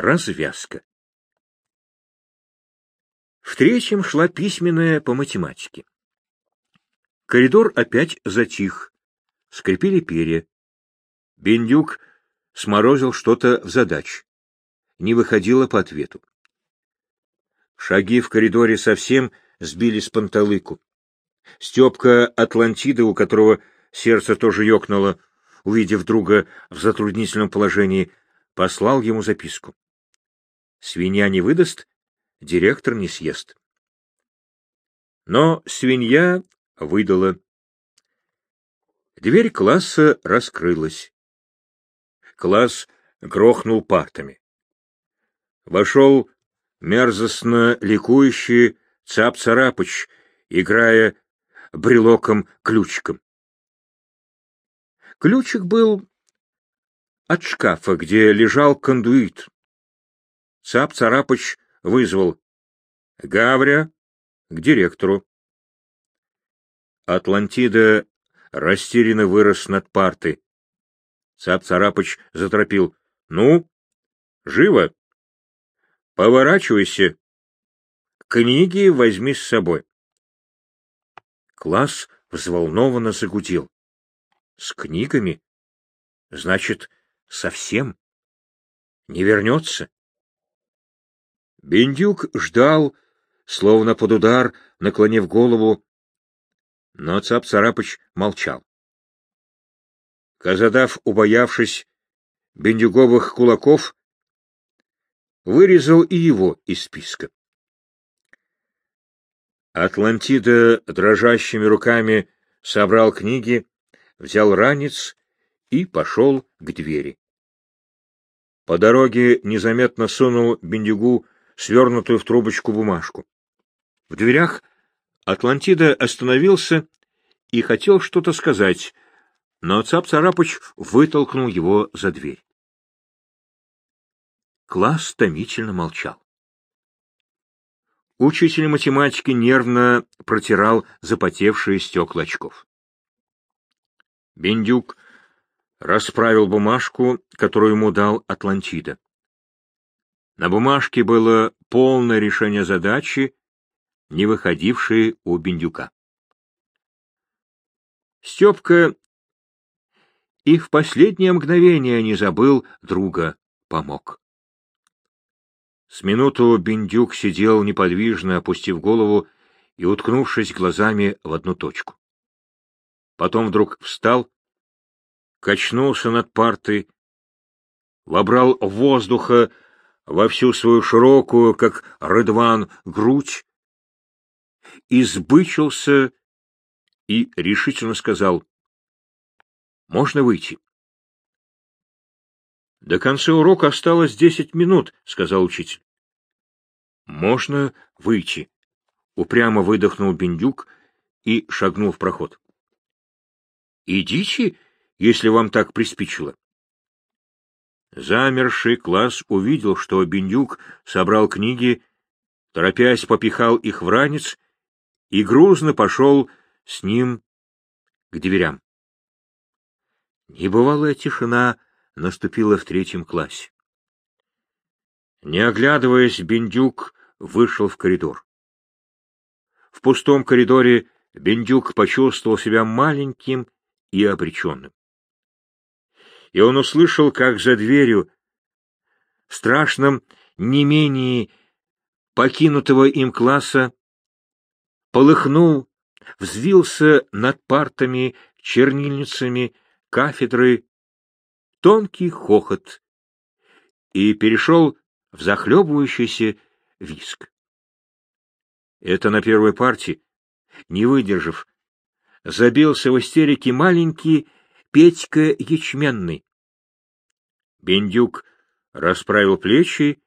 Развязка. В третьем шла письменная по математике. Коридор опять затих. Скрипели перья. Бендюк сморозил что-то в задач. Не выходило по ответу. Шаги в коридоре совсем сбили с панталыку. Степка Атлантида, у которого сердце тоже ёкнуло, увидев друга в затруднительном положении, послал ему записку. Свинья не выдаст, директор не съест. Но свинья выдала. Дверь класса раскрылась. Класс грохнул партами. Вошел мерзостно ликующий Цап-Царапыч, играя брелоком-ключиком. Ключик был от шкафа, где лежал кондуит. Цап-Царапыч вызвал Гаврю к директору. Атлантида растерянно вырос над партой. Цап-Царапыч заторопил. — Ну, живо! Поворачивайся. Книги возьми с собой. Класс взволнованно загудел. С книгами? Значит, совсем? Не вернется? Бендюк ждал, словно под удар, наклонив голову, но Цап-Царапыч молчал. Казадав, убоявшись бендюговых кулаков, вырезал и его из списка. Атлантида дрожащими руками собрал книги, взял ранец и пошел к двери. По дороге незаметно сунул Биндюгу свернутую в трубочку бумажку. В дверях Атлантида остановился и хотел что-то сказать, но Цап-Царапыч вытолкнул его за дверь. Класс томительно молчал. Учитель математики нервно протирал запотевшие стекла очков. Бендюк расправил бумажку, которую ему дал Атлантида. На бумажке было полное решение задачи, не выходившей у Бендюка. Степка и в последнее мгновение не забыл друга, помог. С минуту Бендюк сидел неподвижно, опустив голову и уткнувшись глазами в одну точку. Потом вдруг встал, качнулся над партой, вобрал воздуха во всю свою широкую, как рыдван, грудь, избычился и решительно сказал, «Можно выйти?» До конца урока осталось десять минут, — сказал учитель. — Можно выйти, — упрямо выдохнул Бендюк и шагнул в проход. — Идите, если вам так приспичило. Замерший класс увидел, что Бендюк собрал книги, торопясь попихал их в ранец и грузно пошел с ним к дверям. Небывалая тишина — наступила в третьем классе. Не оглядываясь, Бендюк вышел в коридор. В пустом коридоре Бендюк почувствовал себя маленьким и обреченным. И он услышал, как за дверью, в страшном не менее покинутого им класса, полыхнул, взвился над партами, чернильницами, кафедрой тонкий хохот и перешел в захлебывающийся виск. Это на первой партии, не выдержав, забился в истерике маленький Петька Ячменный. Бендюк расправил плечи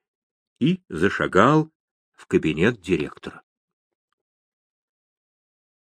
и зашагал в кабинет директора.